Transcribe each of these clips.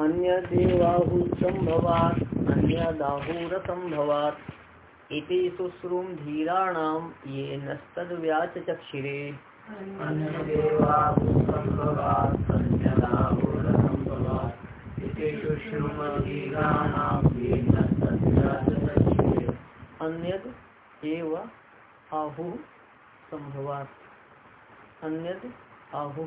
अन्य देवाहु संभवात अन्य दाहुर संभवात इति शुश्रूम धीराणाम ये नस्तद व्याच चक्षिरे अन्यद एव आहु संभवात अन्यद आहु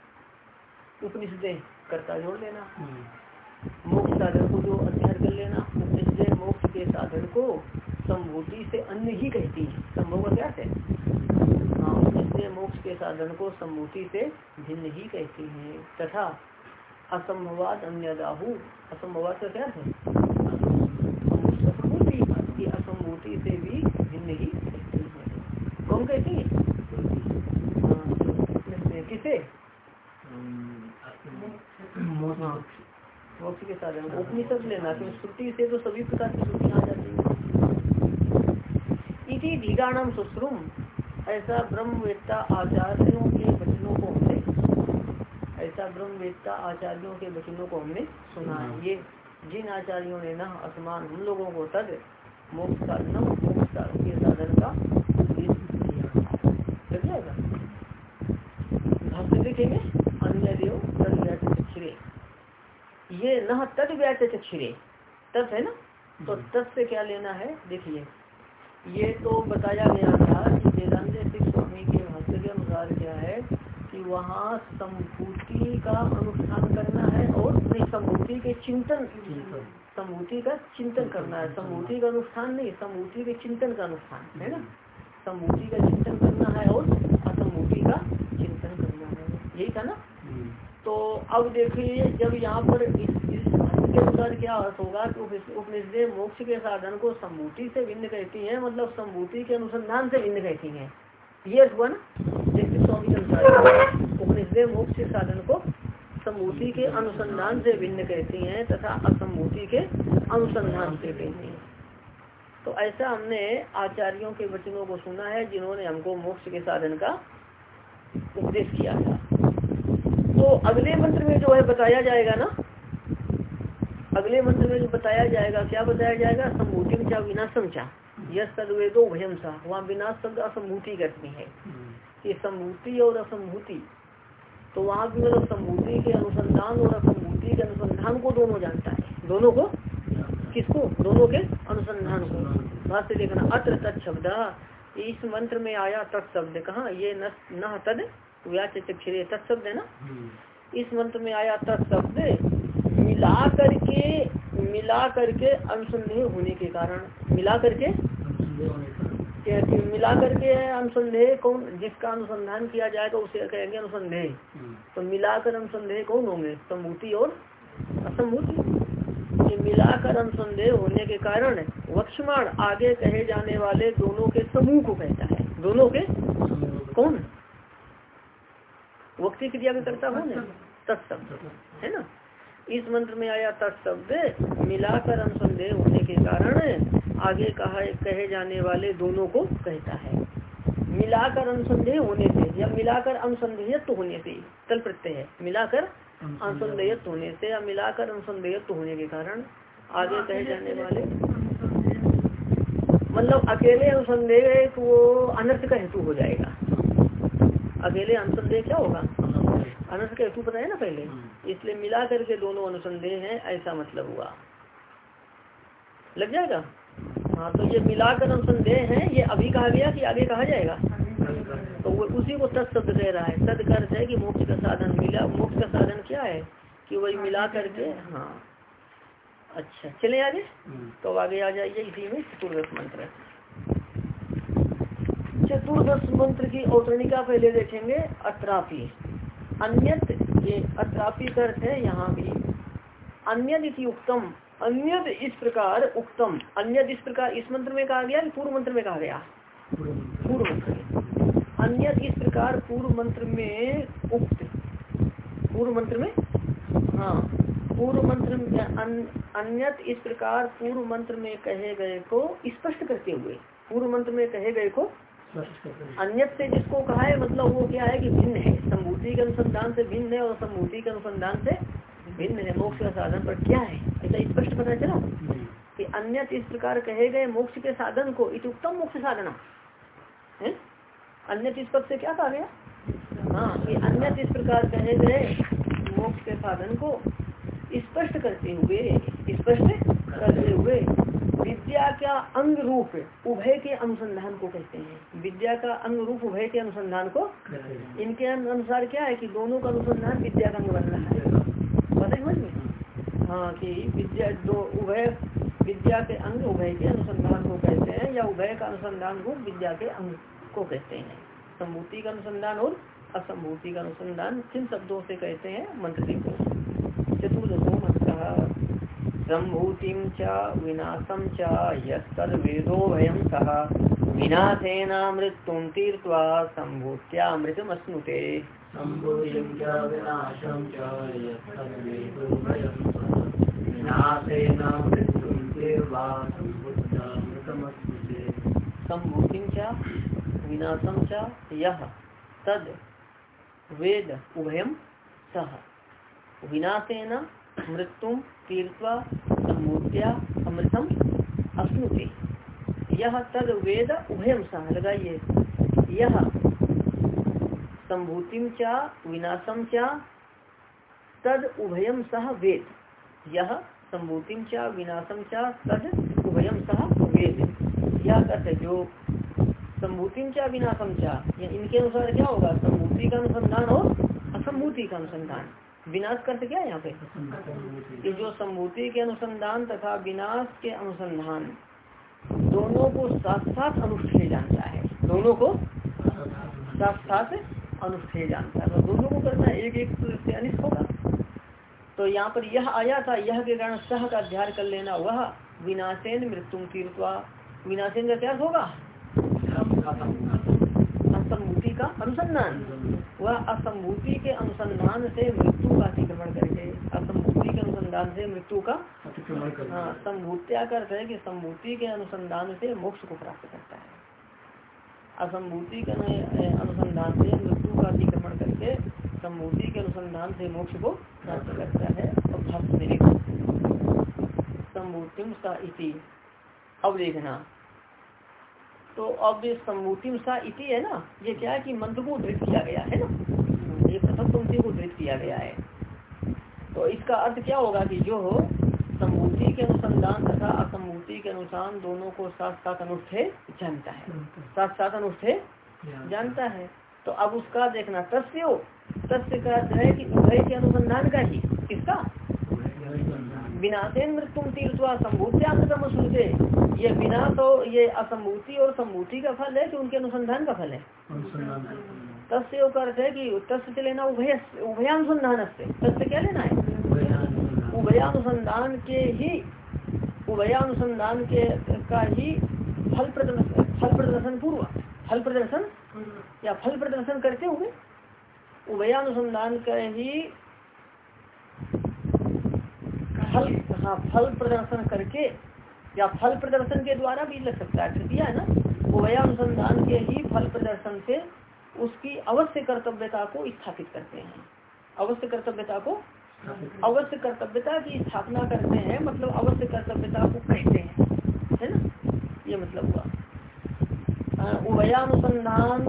उपनिषदे करता जोड़ लेना। मोक्ष साधन को जो अध्ययन कर लेना उपनिषदे मोक्ष के साधन को संभूति से अन्य ही कहती है। संभव क्या है हाँ उपनिषदे मोक्ष के साधन को संभूति से भिन्न ही कहती हैं। तथा असंभवाद अन्य दाहु असंभवाद का क्या है? असंभूति की असंभूति से भी भिन्न ही कहती है। कौन कहती है? हाँ, किसे? मोक्ष के साधन उपनिषद लेना क्योंकि श्रुति से तो सभी प्रकार की श्रुतियाँ आ जाती है। इसी सुश्रुम ऐसा ब्रह्मवेत्ता आचार्यों के वचनों को हमने ऐसा ब्रह्मवेत्ता आचार्यों के वचनों को हमने सुना है। ये जिन आचार्यों ने न असमान हम लोगों को तद मोक्ष साधन मोक्ष के साधन का लग जाएगा भाष्य लिखेंगे अन्य देव तद ये न तद व्याच चक्षिरे। तत् है ना? तो तत् से क्या लेना है? देखिए ये तो बताया गया था कि वेदांत सिंह स्वामी के भाष्य के अनुसार क्या है कि वहाँ संभूति का अनुष्ठान करना है और नहीं संभूति के चिंतन संभूति का चिंतन करना है। संभूति का अनुष्ठान नहीं संभूति के चिंतन का अनुष्ठान है ना? संभूति का चिंतन करना है और असंभूति का चिंतन करना है। यही था ना? तो अब देखिए जब यहाँ पर इस, इस के अनुसार क्या अर्थ होगा कि उपनिषद मोक्ष के साधन को सम्भूति से भिन्न कहती है मतलब संभूति के अनुसंधान से भिन्न कहती है। ये हुआ ना जैसे स्वामी के अनुसार उपनिषद मोक्ष के साधन को सम्भूति के अनुसंधान से भिन्न कहती हैं तथा असम्भूति के अनुसंधान से हैं। तो ऐसा हमने आचार्यों के वचनों को सुना है जिन्होंने हमको मोक्ष के साधन का उपदेश किया था। तो अगले मंत्र में जो है बताया जाएगा ना? अगले मंत्र में जो बताया जाएगा क्या बताया जाएगा? सम्भूति चाहे विनाशम चाह यह सदवेदो भयम सा। वहाँ विनाश शब्द असंभूति करनी है। ये सम्भूति और असंभूति। तो वहाँ भी मतलब सम्भूति के अनुसंधान और असंभूति के अनुसंधान को दोनों जानता है। दोनों को? किसको? दोनों के अनुसंधान को। बात से देखना अत्र तत्शब्द इस मंत्र में आया तत्शब्द कहा? ये न तद व्याच तत्शब्द है ना? इस मंत्र में आया तत्शब्द मिला करके मिला करके अनुसंदेह होने के कारण मिला करके? मिला करके अनुसंदेह कौन जिसका अनुसंधान किया जाएगा उसे कहेंगे अनुसंदेह। तो मिलाकर अनुसंदेह कौन होंगे? सम्भूति और असम्भूति ये मिलाकर अनुसंदेह होने के कारण वक्षमाण आगे कहे जाने वाले दोनों के समूह को कहता है। दोनों के कौन? वक्ती क्रिया में करता हो तत्शब्द है ना? इस मंत्र में आया तत्शब्द मिलाकर अनुसंदेह होने के कारण आगे कहा कहे जाने वाले दोनों को कहता है। मिलाकर अनुसंदेह होने से या मिलाकर अनुसंदेहत्व होने से तल प्रत्यय है। मिलाकर अनुसंदेहत्व होने से या मिलाकर अनुसंदेहत्व होने के कारण आगे कहे जाने वाले मतलब अकेले अनुसंदेह वो अनर्थ का हेतु हो जाएगा। अकेले अनुसंदेह क्या होगा? अनर्थ का हेतु बताया ना पहले? इसलिए मिला करके दोनों अनुसंदेह हैं ऐसा मतलब हुआ। लग जाएगा? हाँ तो ये मिलाकर अनुसंदेह है ये अभी कहा गया कि आगे कहा जाएगा? तो वो उसी को तत्शब्द कह रहा है। तद अर्थ है कि मोक्ष का साधन मिला। मोक्ष का साधन क्या है? कि वही मिला करके हाँ। अच्छा चले आगे? तो आगे आ जाइए इसी में चतुर्दश मंत्र। चतुर्दश मंत्र की औतरणिका पहले देखेंगे अत्रापि। अन्यत ये अत्रापि अर्थ है यहाँ भी। अन्य उत्तम अन्य इस प्रकार उत्तम अन्य इस प्रकार इस मंत्र में कहा गया पूर्व मंत्र में कहा गया? पूर्व मंत्र। में अन्य इस प्रकार पूर्व मंत्र में उक्त। पूर्व मंत्र में? हाँ। पूर्व मंत्र अन्यत इस प्रकार पूर्व मंत्र में कहे गए को स्पष्ट करते हुए। पूर्व मंत्र में कहे गए को अन्यत से जिसको कहा है मतलब वो क्या है कि भिन्न है सम्भूति के अनुसंधान से भिन्न है और सम्भूति के अनुसंधान से भिन्न है। मोक्ष का साधन पर क्या है? ऐसा स्पष्ट पता चला? कि अन्य इस प्रकार कहे गए मोक्ष के साधन को उत्तम मोक्ष साधना। है? अन्य इस पद से क्या कहा गया? हाँ कि अन्य इस प्रकार कहे गए मोक्ष के साधन को स्पष्ट करते हुए स्पष्ट करते हुए विद्या का अंग रूप उभय के अनुसंधान को कहते हैं। विद्या का अंग रूप उभय के अनुसंधान को इनके अनुसार क्या है कि दोनों का अनुसंधान विद्या का अंग बन रहा है। समझ में? हाँ कि विद्या दो, उभय, विद्या के अंग उभय के अनुसंधान को कहते हैं या उभय का अनुसंधान रूप विद्या के अंग को कहते हैं। सम्भूति का अनुसंधान और असंभूति का अनुसंधान किन शब्दों से कहते हैं, मंत्री को चतुर्दशो। सम्भूतिम च विनाशम च यदो भयम सह विनाशेन मृत्यु तीर्वा सम्भूत्यामृतमश्नुते सम्भूतिम च विनाशम च यह तद वेद उभयम सह विनाशेन मृत्यु तीर्थवा सम्मूर्त्या अमृतम अश्नुते यह तद वेद उभयम सह लगाइए। यह संभूतिम चा विनाशम चा, तद उभयम सह वेद। यह संभूतिम चा विनाशम चा, तद उभयम सह वेद। यह कहते जो संभूतिम चा विनाशम चा इनके अनुसार क्या होगा? संभूति का अनुसंधान और असंभूति का अनुसंधान। विनाश करते क्या यहाँ पे? कि जो सम्भूति के अनुसंधान तथा विनाश के अनुसंधान दोनों को साथ साथ अनुष्ठेय जानता है। दोनों को साथ साथ अनुष्ठेय जानता है। तो दोनों को करना एक एक से अनिष्ट होगा। तो यहाँ पर यह आया था यह के कारण सह का अध्ययन कर लेना वह विनाशेन मृत्यु तीर्थवा विनाशेन का क्या होगा? असम्भूति का अनुसंधान। वह असंभूति के अनुसंधान से मृत्यु का अतिक्रमण करके असंभूति के अनुसंधान से मृत्यु का हाँ संभूत्या का अर्थ है कि संभूति के अनुसंधान से मोक्ष को प्राप्त करता है। असंभूति के अनुसंधान से मृत्यु का अतिक्रमण करके संभूति के अनुसंधान से मोक्ष को प्राप्त करता है। और भक्त संभूतिम सा इति। अब देखना। तो अब सम्मूतिम सा इति है ना? ये क्या है कि मंत्र को उद्धृत किया गया है ना? ये प्रथम पंक्ति को उद्धृत किया गया है। तो इसका अर्थ क्या होगा कि जो हो सम्मूति के अनुसंधान तथा असम्मूति के अनुसार दोनों को साथ साथ अनुष्ठे जानता है। साथ साथ अनुष्ठे जानता है। तो अब उसका देखना, तस्य तस्य का अर्थ है कि उभय के अनुसंधान का ही। किसका? विनाशेन मृत्यु तीर्थवा संभूत्यामृतम सुनते ये विनाश और ये असंभूति और संभूति का फल है कि उनके अनुसंधान का फल है। तस्य का अर्थ है कि तस्य से लेना उभय उभयानुसंधान से तस्य क्या लेना है? उभयानुसंधान। के ही उभयानुसंधान के का ही फल प्रदर्शन फल प्रदर्शन पूर्व। फल प्रदर्शन? या फल प्रदर्शन करते हुए। उभयानुसंधान का ही फल हाँ फल प्रदर्शन करके या फल प्रदर्शन के द्वारा भी लग सकता है। तृतीया है ना? उभयानुसंधान के ही फल प्रदर्शन से उसकी अवश्य कर्तव्यता को स्थापित करते हैं। अवश्य कर्तव्यता को अवश्य कर्तव्यता की स्थापना करते हैं मतलब अवश्य कर्तव्यता को कहते हैं। है ना? ये मतलब हुआ। उभयानुसंधान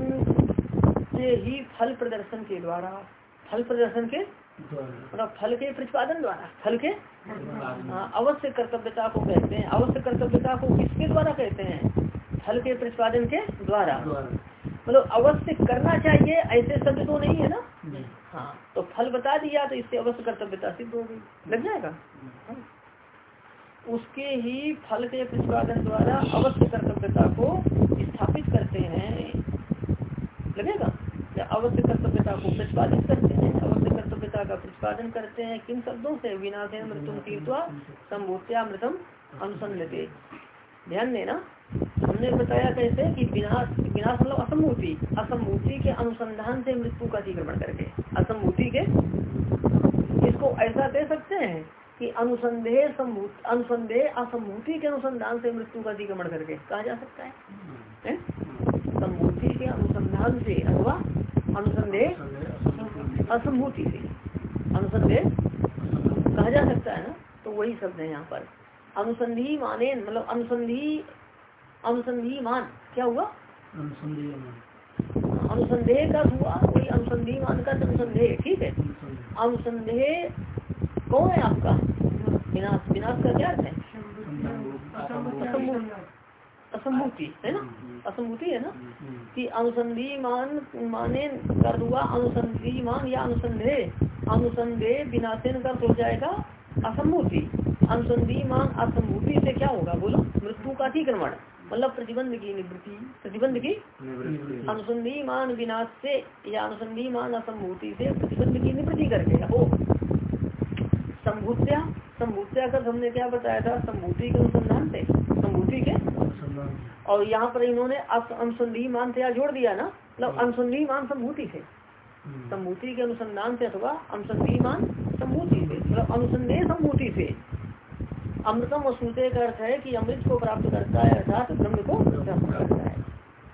से ही फल प्रदर्शन के द्वारा, फल प्रदर्शन के मतलब फल के प्रतिपादन द्वारा। फल के? हाँ, अवश्य कर्तव्यता को कहते हैं। अवश्य कर्तव्यता को किसके द्वारा कहते हैं? फल के प्रतिपादन के द्वारा। मतलब अवश्य करना चाहिए ऐसे शब्द तो नहीं है ना? हाँ तो फल बता दिया तो इससे अवश्य कर्तव्यता सिद्ध हो गई। लग जाएगा। उसके ही फल के प्रतिपादन द्वारा अवश्य कर्तव्यता को स्थापित करते हैं। लगेगा? या अवश्य कर्तव्यता को प्रतिपादित करते हैं? शंका का प्रतिपादन करते हैं। किन शब्दों से? विनाशेन मृत्यु तीर्थवा संभूत्या मृतम अनुसंधते ध्यान देना हमने बताया कैसे कि विनाश विनाश मतलब असम्भूति असम्भूति के अनुसंधान से मृत्यु का अतिक्रमण करके। असम्भूति के इसको ऐसा कह सकते हैं कि अनुसंदेह अनुसंदेह असम्भूति के अनुसंधान से मृत्यु का अतिक्रमण करके। कहा जा सकता है? सम्भूति के अनुसंधान से अथवा अनुसंदेह असंभूति से। अनुसंदेह कहा जा सकता है ना? तो वही शब्द है यहाँ पर। अनुसंधि माने मतलब अनुसंधि अनुसंधि मान। क्या हुआ? अनुसंदेह का हुआ कोई अनुसंधी मान का अनुसंदेह ठीक है? अनुसंदेह कौन है आपका? विनाश। विनाश का क्या है? असंभूति। है ना? असंभूति है ना? कि अनुसंधि मान माने कर हुआ अनुसंधि मान या अनुसंदेह अनुसंदेह विनाशन कर हो जाएगा असंभूति। अनुसंधी मान असंभूति से क्या होगा? बोलो मृत्यु का अतिक्रमण मतलब प्रतिबंध की निवृत्ति। प्रतिबंध की अनुसंधी मान विनाश से या अनुसंधी मान असंभूति से प्रतिबंध की निवृत्ति करके। हो संभूत्या संभूत्या का हमने क्या बताया था? संभूति के अनुसंधान से। संभूति के और यहाँ पर इन्होंने अनुसंधि मान से जोड़ दिया ना? मतलब अनुसंधी मान संभूति से। संभूति के अनुसंधान से अथवा अनुसंधी मान संभूति से मतलब अनुसंधेह संभूति से। अमृतम वसूते का अर्थ है कि अमृत को प्राप्त करता है अर्थात ब्रह्म को प्राप्त करता है।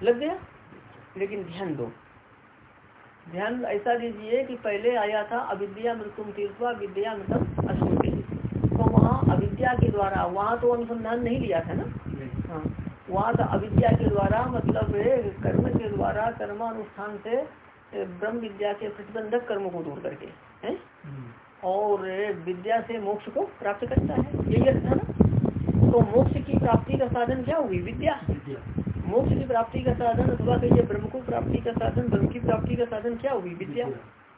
लग गया? लेकिन ध्यान दो। ध्यान ऐसा दीजिए कि पहले आया था अविद्या मृत्युम तीर्थवा विद्या मृतम अश्रुति तो वहाँ अविद्या के द्वारा वहाँ तो अनुसंधान नहीं लिया था ना? हाँ। वहाँ तो अविद्या के द्वारा मतलब कर्म के द्वारा कर्मानुष्ठान से ब्रह्म विद्या के प्रतिबंधक कर्म को दूर करके है? हम्म। और विद्या से मोक्ष को प्राप्त करता है। यही अर्थ है ना? तो मोक्ष की प्राप्ति का साधन क्या हुई? विद्या। मोक्ष की प्राप्ति का साधन अथवा कहिए ब्रह्म को प्राप्ति का साधन ब्रह्म की प्राप्ति का साधन क्या हुई? विद्या।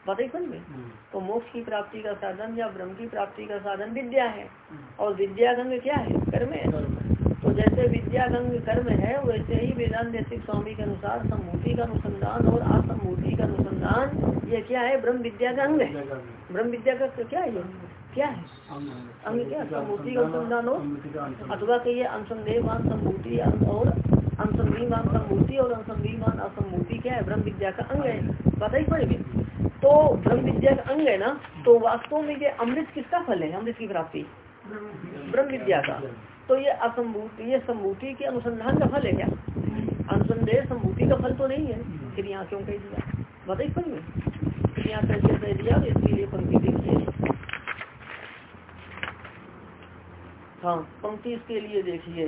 बताइए समझ में हम्म। तो मोक्ष की प्राप्ति का साधन या ब्रह्म की प्राप्ति का साधन विद्या है। हम्म। और विद्या क्या है? कर्म है। विद्यागंग कर्म है वैसे ही वेदांत स्वामी के अनुसार सम्मूति का अनुसंधान और असम्मूति का अनुसंधान ये क्या है? ब्रह्म विद्या का अंग है। ब्रह्म विद्या का क्या है? ये क्या है? अंग क्या सम्मूति का अनुसंधान और अथवा कहिए अनुसंदेहवान सम्मूति और अनुसंधिमान सम्मूति और अनुसंधिमान असम्मूति क्या है? ब्रह्म विद्या का अंग है। पता ही पड़ेगी। तो ब्रह्म विद्या का अंग है ना तो वास्तव में ये अमृत किसका फल है? अमृत की प्राप्ति। ब्रह्म विद्या का। तो ये असंभूति, ये सम्भूति के अनुसंधान का फल है क्या? अनुसंदेह सम्भूति का फल तो नहीं है। फिर यहाँ क्यों कह दिया? बताइए समझ में फिर यहाँ कैसे कह दिया, इसके लिए पंक्ति देखिए हाँ पंक्ति इसके लिए देखिए।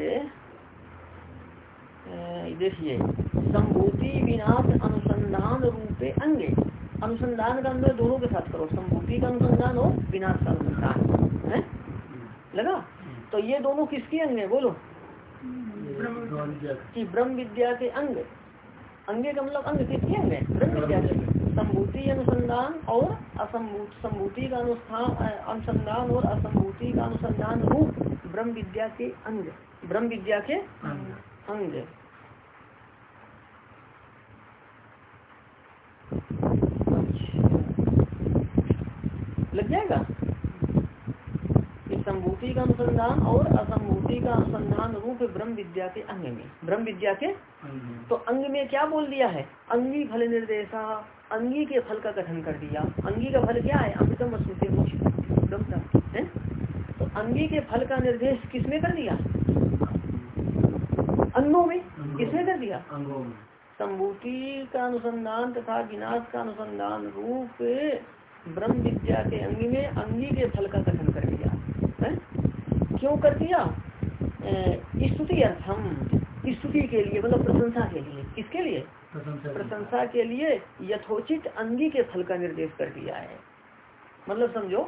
देखिए, संभूति विनाश अनुसंधान रूपे अंगे। अनुसंधान का अंदर दोनों के साथ करो। संभूति का अनुसंधान और विनाश का अनुसंधान। है? लगा? तो ये दोनों किसके अंग है? बोलो। कि। ब्रह्म विद्या के अंग। अंगे का मतलब अंग किसके अंग है? ब्रह्म विद्या के। सम्भूति अनुसंधान और असम्भूति का अनुष्ठान अनुसंधान और असम्भूति का अनुसंधान रूप ब्रह्म विद्या के अंग। ब्रह्म विद्या के अंग। लग जाएगा? संभूति का अनुसंधान और असंभूति का अनुसंधान रूप ब्रह्म विद्या के अंग में। ब्रह्म विद्या के तो अंग में क्या बोल दिया है? अंगी फल निर्देशा अंगी के फल का कथन कर दिया। अंगी का फल क्या है? अमृतम अश्रुति मोक्ष। है तो अंगी के फल का निर्देश किसने कर दिया? अंगों में। किसने कर दिया? संभूति का अनुसंधान तथा विनाश का अनुसंधान रूप ब्रह्म विद्या के अंगी में अंगी के फल का कथन कर क्यों कर दिया? स्तुति अर्थम स्तुति के लिए मतलब प्रशंसा के लिए। किसके लिए? प्रशंसा के लिए। यथोचित अंगी के फल का निर्देश कर दिया है। मतलब समझो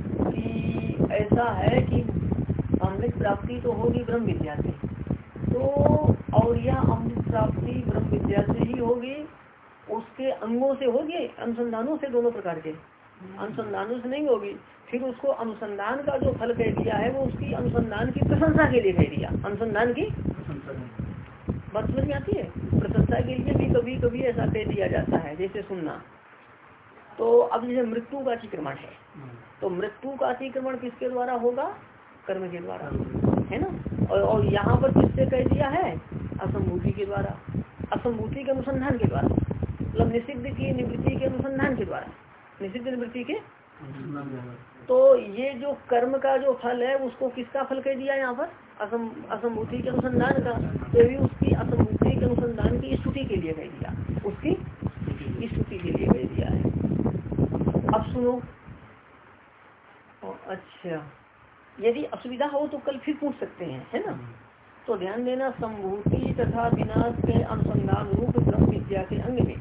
कि ऐसा है कि अमृत प्राप्ति तो होगी ब्रह्म विद्या से। तो और यह अमृत प्राप्ति ब्रह्म विद्या से ही होगी उसके अंगों से होगी अनुसंधानों से दोनों प्रकार के? अनुसंधानों से नहीं होगी। फिर उसको अनुसंधान का जो फल कह दिया है वो उसकी अनुसंधान की प्रशंसा के लिए कह दिया। अनुसंधान की बात समझ में आती है? प्रशंसा के लिए भी कभी कभी ऐसा कह दिया जाता है जैसे सुनना। तो अब जैसे मृत्यु का अतिक्रमण है। तो मृत्यु का अतिक्रमण किसके द्वारा होगा? कर्म के द्वारा। है ना? और, और यहाँ पर किससे कह दिया है? असंभूति के द्वारा। असंभूति के अनुसंधान के द्वारा। मतलब निषिद्ध की निवृत्ति के अनुसंधान के द्वारा। निषिद्ध निवृत्ति के? तो ये जो कर्म का जो फल है उसको किसका फल कह दिया यहाँ पर? असम असंभूति के अनुसंधान का। तो भी उसकी असंभूति के अनुसंधान की स्तुति के लिए कह दिया। उसकी स्तुति के लिए कह दिया है। अब सुनो। अच्छा। यदि असुविधा हो तो कल फिर पूछ सकते हैं है ना? तो ध्यान देना संभूति तथा विनाश के अनुसंधान रूप ब्रह्म विद्या के अंग में।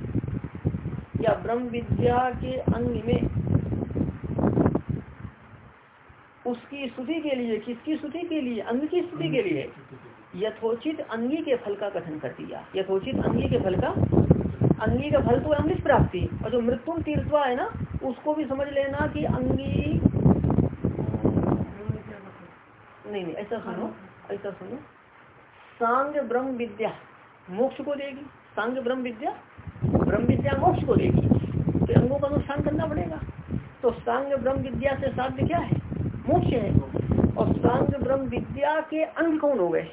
या ब्रह्म विद्या के अंग में उसकी स्तुति के लिए, किसकी स्तुति के लिए? अंग की स्तुति के लिए। यथोचित अंगी के फल का कथन कर दिया। यथोचित अंगी के फल का? अंगी का फल तो अमृत प्राप्ति। और जो मृत्यु तीर्थवा है ना, उसको भी समझ लेना कि अंगी नहीं नहीं, ऐसा सुनो ऐसा सुनो। सांग ब्रह्म विद्या। मोक्ष को देगी। सांग ब्रह्म विद्या ब्रह्म विद्या मोक्ष को देगी। तो अंगों का नुकसान करना पड़ेगा। तो सांग ब्रह्म विद्या से साध्य क्या है? मोक्ष है और सांग ब्रह्म विद्या के अंग कौन हो गए?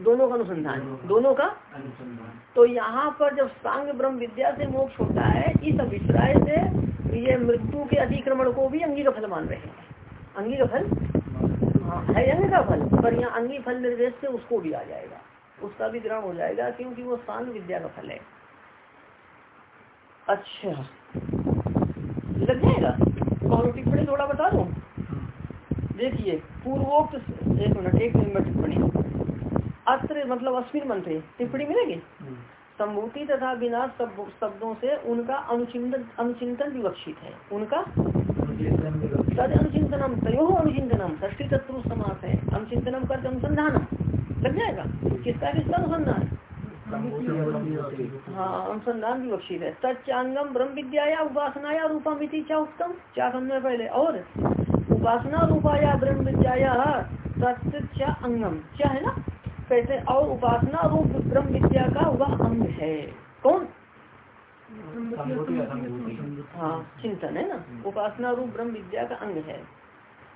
दोनों का अनुसंधान। दोनों का? अनुसंधान तो यहाँ पर जब सांग ब्रह्म विद्या से मोक्ष होता है, इस अभिप्राय से ये मृत्यु के अतिक्रमण को भी अंगी का फल मान रहे हैं। अंगी का फल? हाँ है अंग का फल, पर यहाँ अंगी फल निर्देश से उसको भी आ जाएगा। उसका भी ग्रहण हो जाएगा क्योंकि वो सांग विद्या का फल है। अच्छा। लग जाएगा कौन टिप्पणी थोड़ा बता दो? देखिए पूर्वोक्त एक मिनट एक मिनट टिप्पणी अत्र मतलब अस्मिन मंत्र टिप्पणी मिलेगी? संभूति तथा विनाश शब्दों से उनका अनुचिंतन अनुचिंतन विवक्षित है। उनका? तद अनुचिंतनम तयो अनुचिंतनम ष्टी तत्व समास है। अनुचिंतनम कर अनुसंधान लग जाएगा? किसका किसका अनुसंधान? हाँ अनुसंधान विवक्षित है। तच्चांगम ब्रह्म विद्या या उपासना या रूपा मिति क्या उत्तम क्या समझ पहले। और उपासना रूपा या ब्रह्म विद्या अंगम। क्या है ना? कहते और उपासना रूप ब्रह्म विद्या का वह अंग है। कौन? हाँ चिंतन है ना? उपासना रूप ब्रह्म विद्या का अंग है।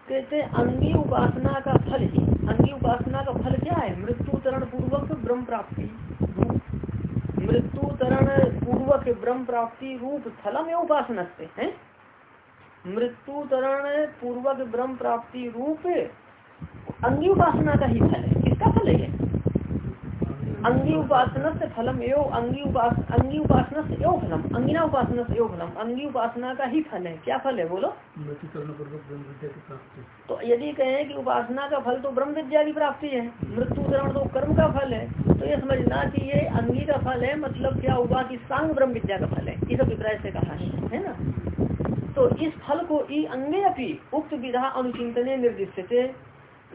कहते अंगी उपासना का फल ही। अंगी उपासना का फल क्या है? मृत्यु तरण पूर्वक ब्रह्म प्राप्ति मृत्यु तरण पूर्वक ब्रह्म प्राप्ति रूप फलम में उपासना से है? मृत्यु तरण पूर्वक ब्रह्म प्राप्ति रूप अंगी उपासना का ही फल फल। अंगी उपासना से फलम एवं अंगी उपास अंगी उपासना से एवं फलम। अंगिना उपासना से एवं फलम। अंगी उपासना का ही फल है। क्या फल है? बोलो। तो यदि कहें कि उपासना का फल तो ब्रह्म विद्या की प्राप्ति है। मृत्यु करण तो कर्म का फल है। तो ये समझना कि ये अंगी का फल है मतलब क्या हुआ कि सांग ब्रह्म विद्या का फल है। इस अभिप्राय से कहा है। है ना? तो इस फल को ई अंगे अपनी उक्त विधा अनुचिंतने निर्दिष्ट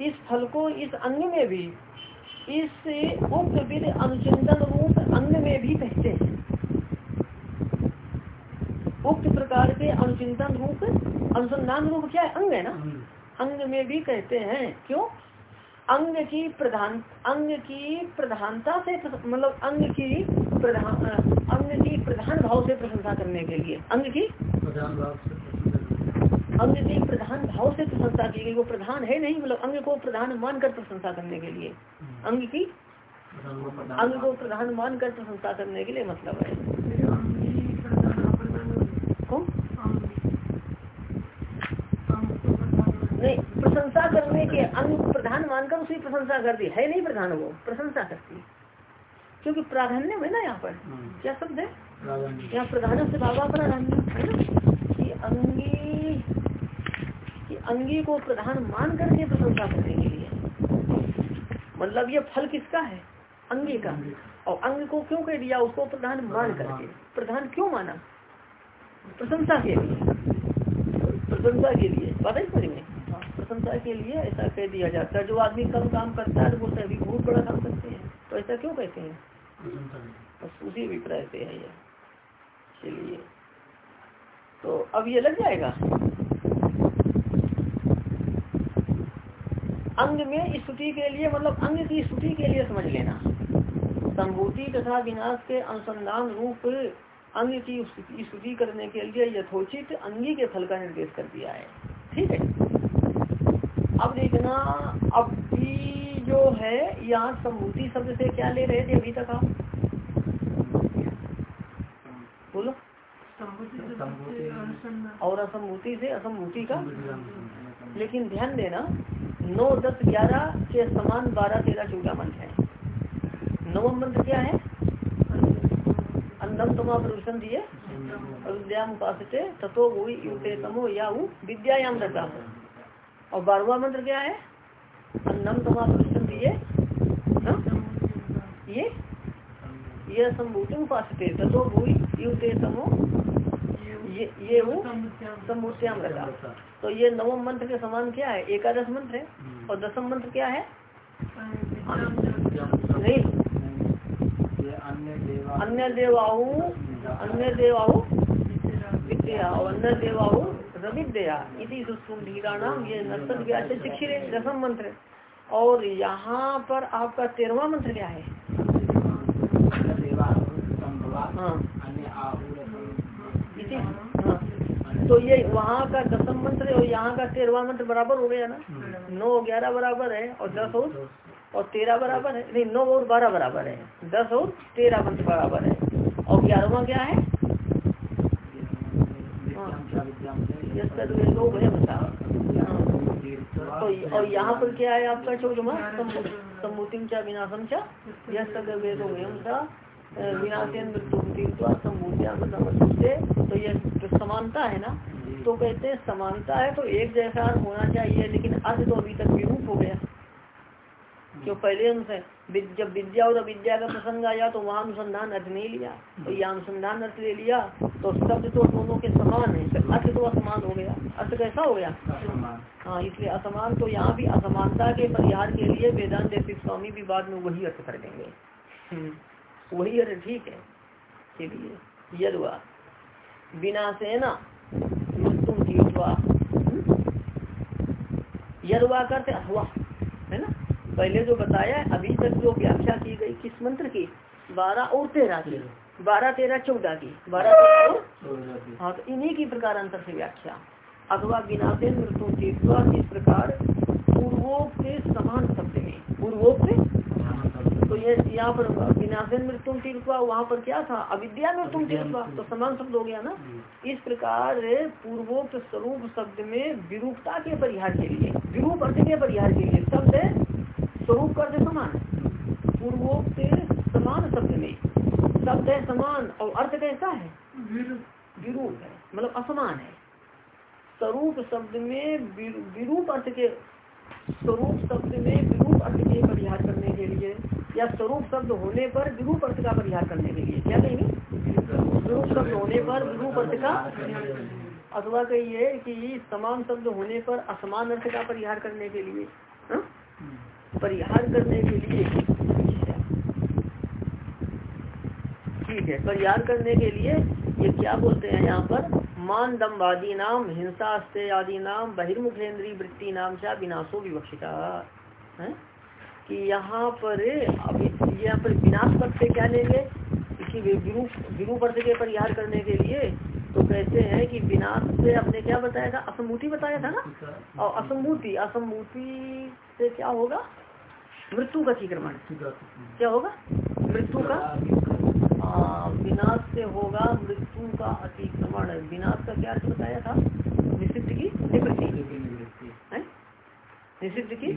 इस फल को इस अंग में भी इस उक्त विध अनुचिंतन रूप अंग में भी कहते हैं उक्त प्रकार के अनुचिंतन रूप अनुसंधान रूप क्या है? अंग है ना? अंग। में भी कहते हैं। क्यों? अंग की प्रधान अंग की प्रधानता से मतलब अंग की प्रधान अंग की प्रधान भाव से प्रशंसा करने के लिए। अंग की? प्रधान भाव से अंग की प्रधान भाव से प्रशंसा की गई। वो प्रधान है नहीं मतलब अंग को प्रधान मानकर प्रशंसा करने के लिए। अंग की? अंग को प्रधान मानकर प्रशंसा करने के लिए मतलब है। नहीं प्रशंसा करने के अंग प्रधान मानकर उसकी प्रशंसा कर दी है नहीं प्रधान वो? प्रशंसा करती क्योंकि प्राधान्य है ना यहाँ पर। क्या शब्द है? यहाँ प्रधान से भावा प्राधान्य है ना? कि अंगी कि अंगी को प्रधान मान करके प्रशंसा करने के लिए। मतलब ये फल किसका है? अंगी का। और अंग को क्यों कह दिया? उसको प्रधान मान करके। प्रधान क्यों माना? प्रशंसा के लिए। प्रशंसा के लिए। पता ही में? प्रशंसा के लिए ऐसा कह दिया जाता है। जो आदमी कम काम करता है तो बोलते अभी बहुत बड़ा काम करते हैं। तो ऐसा क्यों कहते हैं? बस उसी अभिप्राय से है ये। चलिए। तो अब ये लग जाएगा। अंग में स्तुति के लिए मतलब अंग की स्तुति के लिए समझ लेना। संभूति तथा विनाश के अनुसंधान रूप अंग की स्तुति करने के लिए यथोचित अंगी के फल का निर्देश कर दिया है। ठीक है? अब देखना अब भी जो है यहाँ सम्भूति शब्द से क्या ले रहे थे अभी तक आप? बोलो। और असम्भूति से असम्भूति का लेकिन ध्यान देना नौ दस ग्यारह के समान बारह तेरह चौदह मंत्र है। नवम मंत्र क्या है? अन्नम तमा प्रदूषण दिए अविद्याम उपास तथो वो युते तमो या विद्यायाम रचा और बारहवा मंत्र क्या है? अन्नम तमा प्रदूषण दिए हाँ? ये? ये संभूति उपास तथो भूई युते तमो ये ये वो समूर्त्याम रखा तो ये नवम मंत्र के समान क्या है? एकादश मंत्र है। और दसम मंत्र क्या है? नहीं। अन्य देवाहु अन्य देवाहु विद्या और अन्य देवाहु रविद्या। इति नाम ये नर्तन व्यास शिक्षित दसम मंत्र और यहाँ पर आपका तेरवा मंत्र क्या है? हाँ। तो ये वहाँ का दसम मंत्र और यहाँ का तेरहवा मंत्र बराबर हो गया ना। नौ ग्यारह बराबर है और दस और और तेरह बराबर है? नहीं, नौ और बारह बराबर है। दस और तेरह मंत्र बराबर है। और ग्यारहवा क्या है? और यहाँ पर क्या है आपका चौदमा सम्मूतिम चा विनाशम चा यह विनाशन मृत्यु तो ये जो समानता है ना तो कहते हैं समानता है तो एक जैसा होना चाहिए लेकिन अर्थ तो अभी तक विरूप हो गया। क्यों पहले हमसे जब विद्या और अविद्या का प्रसंग आया तो वहाँ अनुसंधान अर्थ नहीं लिया तो यहाँ अनुसंधान अर्थ ले लिया तो शब्द तो दोनों के समान है तो अर्थ तो असमान हो गया। अर्थ कैसा हो गया? हाँ इसलिए असमान तो यहाँ भी असमानता के परिहार के लिए वेदांत स्वामी भी बाद में वही अर्थ कर देंगे। हम्म। वही अरे ठीक है। चलिए यदवा। बिना सेना तुम तीर्थवा यदवा करते अथवा है ना? पहले जो बताया अभी तक जो व्याख्या की गई किस मंत्र की? बारह और तेरह की। बारह तेरह चौदह की। बारह तेरह हाँ तो इन्हीं की प्रकार अंतर से व्याख्या। अथवा बिना से मृत्यु तीर्थवा इस प्रकार पूर्वोक्त समान शब्द में। पूर्वोक्त तो ये यहाँ पर विनाशन मृत्यु तीर्थवा वहाँ पर क्या था? अविद्या मृत्यु तीर्थवा तो समान शब्द हो गया ना? इस प्रकार पूर्वोक्त स्वरूप शब्द में विरूपता के परिहार के लिए विरूप अर्थ के परिहार के लिए शब्द स्वरूप अर्थ समान। पूर्वोक्त समान शब्द में शब्द है समान और अर्थ कैसा है? विरूप। है मतलब असमान है। स्वरूप शब्द में विरूप अर्थ के स्वरूप शब्द में विरूप अर्थ के परिहार करने के लिए या स्वरूप शब्द होने पर विरूप अर्थ का परिहार करने के लिए क्या कहेंगे स्वरूप शब्द होने पर विरूप अर्थ का अथवा कहिए कि समान शब्द होने पर असमान अर्थ का परिहार करने के लिए, हा? परिहार करने के लिए। ठीक है, परिहार करने के लिए ये क्या बोलते हैं यहाँ पर? मान दम आदि नाम, हिंसा आदि नाम बहिर्मुखेंद्री वृत्ति नाम से विनाशो विवक्षिता, है? कि यहाँ पर अब यहाँ पर विनाश पद से क्या लेंगे? कि विरू वर्ष के परिहार करने के लिए तो कहते हैं कि विनाश से आपने क्या बताया था? असमूति बताया था ना? और असमूति असमूति से क्या होगा? मृत्यु का अतिक्रमण। क्या होगा? मृत्यु का? विनाश से होगा मृत्यु का अतिक्रमण। विनाश का क्या अर्थ बताया था? निषिद्ध की निवृत्ति। निषिद्ध की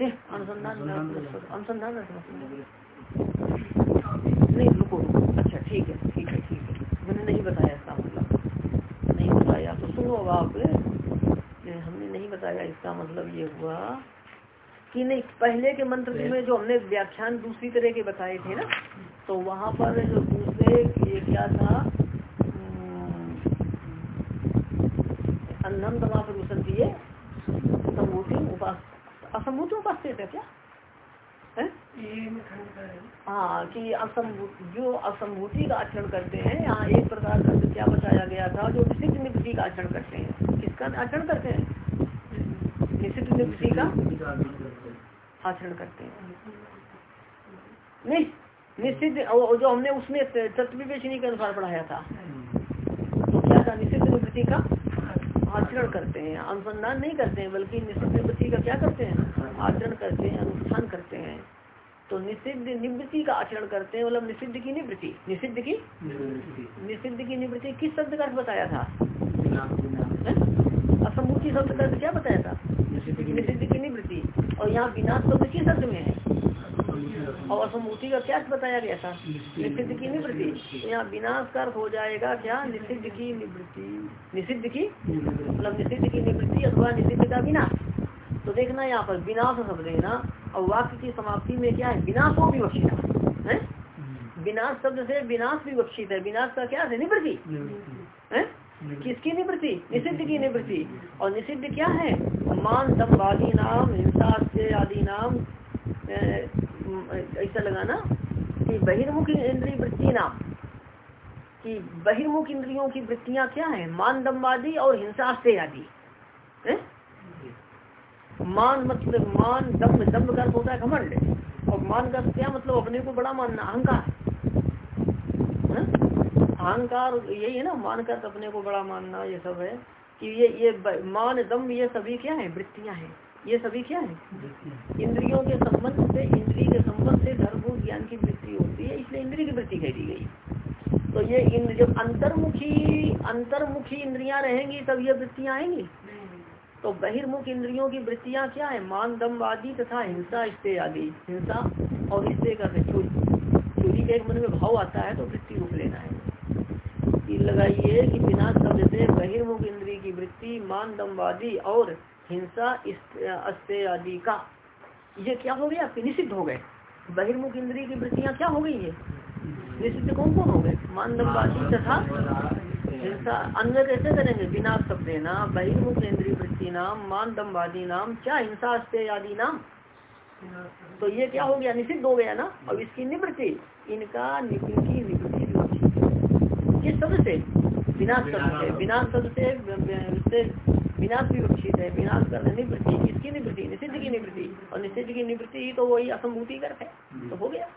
अनुसंधान अनुसंधान नहीं रुको। अच्छा ठीक है ठीक है ठीक है। मैंने नहीं बताया इसका मतलब। नहीं बताया तो सुनो अब आप। हमने नहीं बताया इसका मतलब ये हुआ कि नहीं पहले के मंत्र में जो हमने व्याख्यान दूसरी तरह के बताए थे ना तो वहाँ पर जो दूसरे ये क्या था? अन्नम दमा प्रदूषण दिए असमूति उपास असमूति उपस्थित है क्या? हाँ? कि असंभूति जो असंभूति का आचरण करते हैं यहाँ एक प्रकार का क्या बताया गया था जो निषिद्ध निवृत्ति का आचरण करते हैं। किसका आचरण करते हैं? निषिद्ध निवृत्ति का आचरण करते हैं। नहीं निषिद्ध जो हमने उसमें तत्व विवेचनी के अनुसार पढ़ाया था। तो क्या था? निषिद्ध निवृत्ति का आचरण करते हैं अनुसंधान नहीं करते हैं बल्कि निषिद्ध निवृत्ति का क्या करते हैं? आचरण करते हैं अनुष्ठान करते हैं। तो निषिद्ध निवृत्ति का आचरण करते हैं मतलब निषिद्ध की निवृत्ति। निषिद्ध की? निषिद्ध की निवृत्ति किस शब्द का बताया था? असमूची शब्द का क्या बताया था? निषिद्ध की निवृत्ति। और यहाँ विनाश शब्द किस शब्द में है। और असमूति का क्या बताया गया था? निषिद्ध की निवृत्ति। यहाँ विनाश का अर्थ हो जाएगा क्या? निषिद्ध की निवृत्ति। निषिद्ध की? मतलब निषिद्ध की निवृत्ति अथवा निषिद्ध का विनाश। तो देखना यहाँ पर, विनाश शब्द है ना। और वाक्य की समाप्ति में क्या है? विनाश हो विवक्षित। है? विनाश शब्द से विनाश विवक्षित है। विनाश का क्या है? निवृत्ति। किसकी निवृत्ति? निषिद्ध की निवृत्ति। और निषिद्ध क्या है? मान दम्बादी नाम हिंसा आदि नाम ऐसा लगाना कि बहिर्मुख इंद्रिय वृत्ति नाम। कि बहिर्मुख इंद्रियों की वृत्तियाँ क्या है? मान दम्बादी और हिंसा आदि। मान मतलब मान, दम दम का होता है घमंड। और मान का क्या मतलब? अपने को बड़ा मानना, अहंकार। अहंकार यही है ना, मान कर अपने को बड़ा मानना, ये सब है। कि ये ये मान, दम, ये सभी क्या है? वृत्तियाँ हैं। ये सभी क्या है? इंद्रियों के संबंध से इंद्रिय के संबंध से धर्म ज्ञान की वृत्ति होती है इसलिए इंद्रिय की वृत्ति कह दी गई तो ये इंद्र जब अंतर्मुखी अंतर्मुखी इंद्रियाँ रहेंगी तब ये वृत्तियाँ आएँगी? तो बहिर्मुख इंद्रियों की वृत्तियाँ क्या है? मान दम आदि तथा हिंसा स्ते आदि हिंसा और स्ते का चोरी। चोरी का एक मन में भाव आता है तो वृत्ति रूप लेना है। लगाइए कि बिना शब्द से बहिर्मुख इंद्रिय की वृत्ति मान दमवादी और हिंसा अस्ते, आदि का। ये क्या हो गया? आपके निषिद्ध हो गए। बहिर्मुख इंद्रिय की वृत्तियाँ क्या हो गई है निषिद्ध कौन कौन हो गए? मान दमवादी तथा हिंसा। अन्य कैसे करेंगे? बिना शब्द देना बहिर्मुख इंद्रिय वृत्ति नाम मान दमवादी नाम, क्या हिंसा, अस्ते, आदि नाम? तो ये क्या हो गया? निषिद्ध हो गया ना? अब इसकी निवृत्ति, इनका इनकी निवृत्ति किस शब्द से? बिना शब्द से। बिना शब्द से विनाश भी विक्षित है विनाश कर निवृत्ति, किसकी निवृत्ति? निषिद्ध की निवृत्ति। और निषिद्ध की निवृत्ति ही तो वही असंभूति कर है। तो हो गया।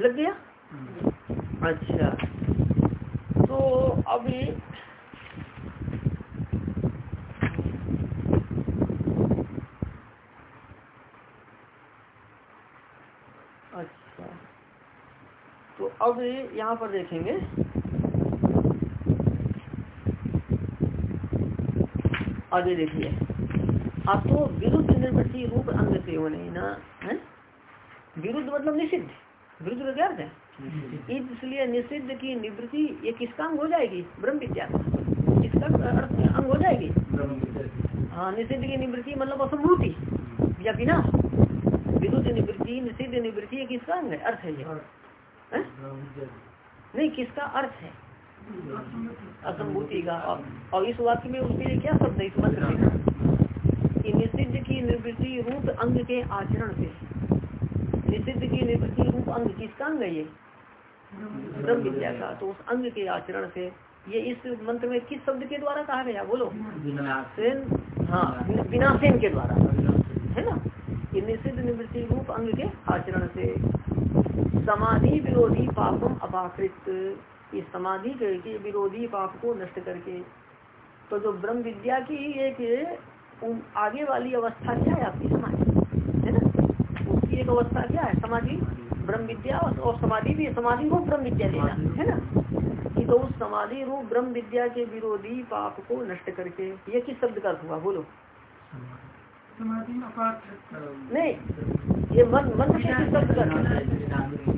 लग गया? अच्छा। तो अभी अच्छा। तो अब यहाँ पर देखेंगे। आगे देखिए आप तो विरुद्ध निर्वृत्ति रूप अंग से होने ना? है? विरुद्ध मतलब निषिद्ध विरुद्ध का क्या अर्थ है? इसलिए निषिद्ध की निवृत्ति ये किसका अंग हो जाएगी? ब्रह्म विद्या किसका अर्थ अंग हो जाएगी? हाँ निषिद्ध की निवृत्ति मतलब असमूति या बिना। विरुद्ध निवृत्ति निषिद्ध निवृत्ति किसका अंग है? अर्थ है ये। नहीं किसका अर्थ है? असंभूति का। और इस वाक्य में उसके लिए क्या शब्द है? इस मंत्र में? कि निषिद्ध की निवृत्ति रूप अंग के आचरण से। निषिद्ध की निवृत्ति रूप अंग किसका अंग है ये? ब्रह्म विद्या का। तो उस अंग के आचरण से ये इस मंत्र में किस शब्द के द्वारा कहा गया? बोलो। सेन हाँ बिना सेन के द्वारा। है ना? ये निषिद्ध निवृत्ति रूप अंग के आचरण से समाधि विरोधी पापम अपाकृत। इस समाधि के विरोधी पाप को नष्ट करके। तो जो ब्रह्म विद्या की एक आगे वाली अवस्था क्या है आपकी समाधि? है ना? उसकी एक अवस्था क्या है? समाधि? ब्रह्म विद्या और समाधि भी समाधि रूप ब्रह्म विद्या लेना है ना? कि तो उस समाधि रूप ब्रह्म विद्या के विरोधी पाप को नष्ट करके। ये किस शब्द का अर्थ हुआ? बोलो। समाधि। नहीं ये मन मन किस शब्द का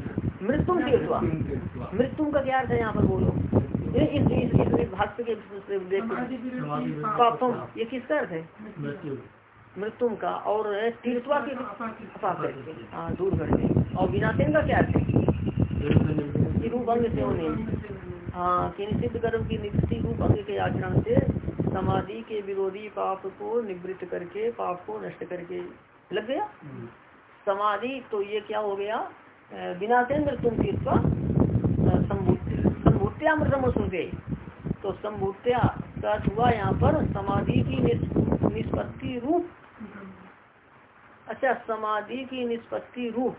मृत्यु तीर्थवा मृत्यु का क्या अर्थ है यहाँ पर बोलो? इस इस इस भक्त के पापम ये किसका अर्थ है? मृत्यु का। और तीर्थवा के हाँ दूर करके और विनाशन का क्या अर्थ है? हाँ कि निषिद्ध कर्म की निवृत्ति रूप अंग के आचरण से समाधि के विरोधी पाप को निवृत्त करके, पाप को नष्ट करके। लग गया। समाधि तो ये क्या हो गया? विनाशेन मृत्यु तीर्थवा संभूत्यामृतम सुनते तो संभूत्या का हुआ यहाँ पर समाधि की निष्पत्ति रूप अच्छा समाधि की निष्पत्ति रूप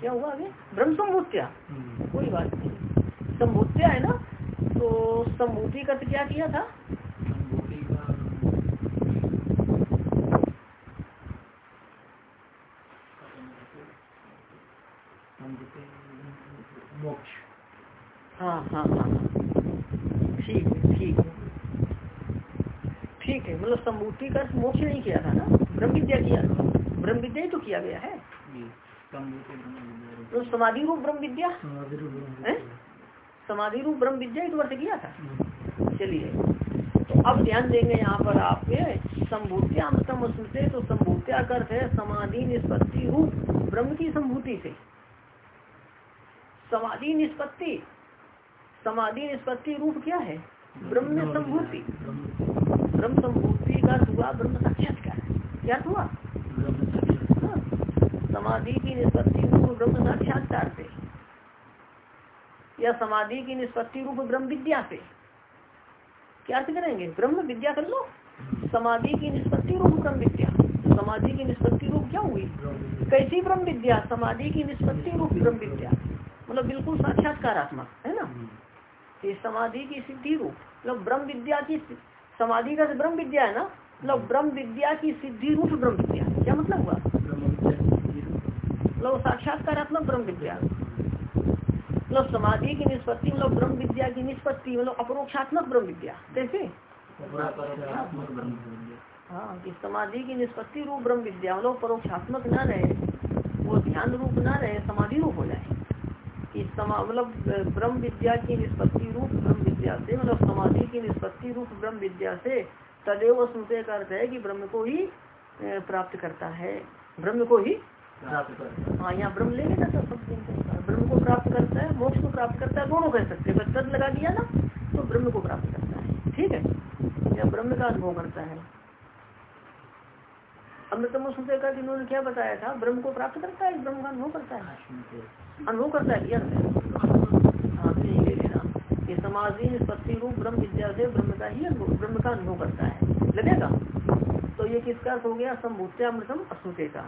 क्या हुआ आगे ब्रह्म संभूत्या। कोई बात नहीं संभूत्या है ना तो संभूति का क्या किया था मोक्ष। हाँ हाँ हाँ ठीक है ठीक है। ठीक है मतलब सम्मूर्ति का मोक्ष नहीं किया था ना? ब्रह्म विद्या किया था। ब्रह्म विद्या ही तो किया गया है। तो समाधि रूप ब्रह्म विद्या समाधि रूप ब्रह्म विद्या ही तो अर्थ किया था। चलिए तो अब ध्यान देंगे यहाँ पर आपके स्मृति तो संभूत्या का अर्थ है समाधि निष्पत्ति रूप ब्रह्म की सम्भूति से। समाधि निष्पत्ति। समाधि निष्पत्ति रूप क्या है? ब्रह्म संभूति। ब्रह्म संभूति का हुआ ब्रह्म साक्षात्कार क्या हुआ? हाँ। समाधि की निष्पत्ति रूप ब्रह्म साक्षात्कार से या समाधि की निष्पत्ति रूप ब्रह्म विद्या से क्या अर्थ करेंगे? ब्रह्म विद्या कर लो। समाधि की निष्पत्ति रूप ब्रह्म विद्या। समाधि की निष्पत्ति रूप क्या हुई? कैसी ब्रह्म विद्या? समाधि की निष्पत्ति रूप ब्रह्म विद्या। मतलब बिल्कुल साक्षात्कारात्मक है ना? ये समाधि की सिद्धि रूप मतलब ब्रह्म विद्या की समाधि का ब्रह्म विद्या है ना मतलब ब्रह्म विद्या की सिद्धि रूप ब्रह्म विद्या क्या मतलब हुआ? मतलब साक्षात्कारात्मक ब्रह्म विद्या। मतलब समाधि की निष्पत्ति मतलब ब्रह्म विद्या की निष्पत्ति मतलब अपरोक्षात्मक ब्रह्म विद्या। कैसे? हाँ कि समाधि की निष्पत्ति रूप ब्रह्म विद्या मतलब परोक्षात्मक न रहे वो ध्यान रूप न रहे समाधि रूप हो जाए। कि समा मतलब ब्रह्म विद्या की निष्पत्ति रूप ब्रह्म विद्या से मतलब समाधि की निष्पत्ति रूप ब्रह्म विद्या से तदेव स्मृति का अर्थ है कि ब्रह्म को ही प्राप्त करता है। ब्रह्म को ही? हाँ। यहाँ ब्रह्म ले लेना सब ब्रह्म को प्राप्त करता है मोक्ष को प्राप्त करता है दोनों कह सकते हैं। तद लगा दिया ना तो ब्रह्म को प्राप्त करता है। ठीक है? या ब्रह्म का अनुभव करता है। अमृतम सूत्र का इन्होंने क्या बताया था? ब्रह्म को प्राप्त करता है ब्रह्म का अनुभव करता है। अनुभव करता है हाँ तो ले लेना। ये समाधि निष्पत्ति रूप, ब्रह्म विद्या से ब्रह्म का ही ब्रह्म का अनुभव करता है। लगेगा? तो ये किसका हो गया? सम्भूत्यामृतम अश्रुते का।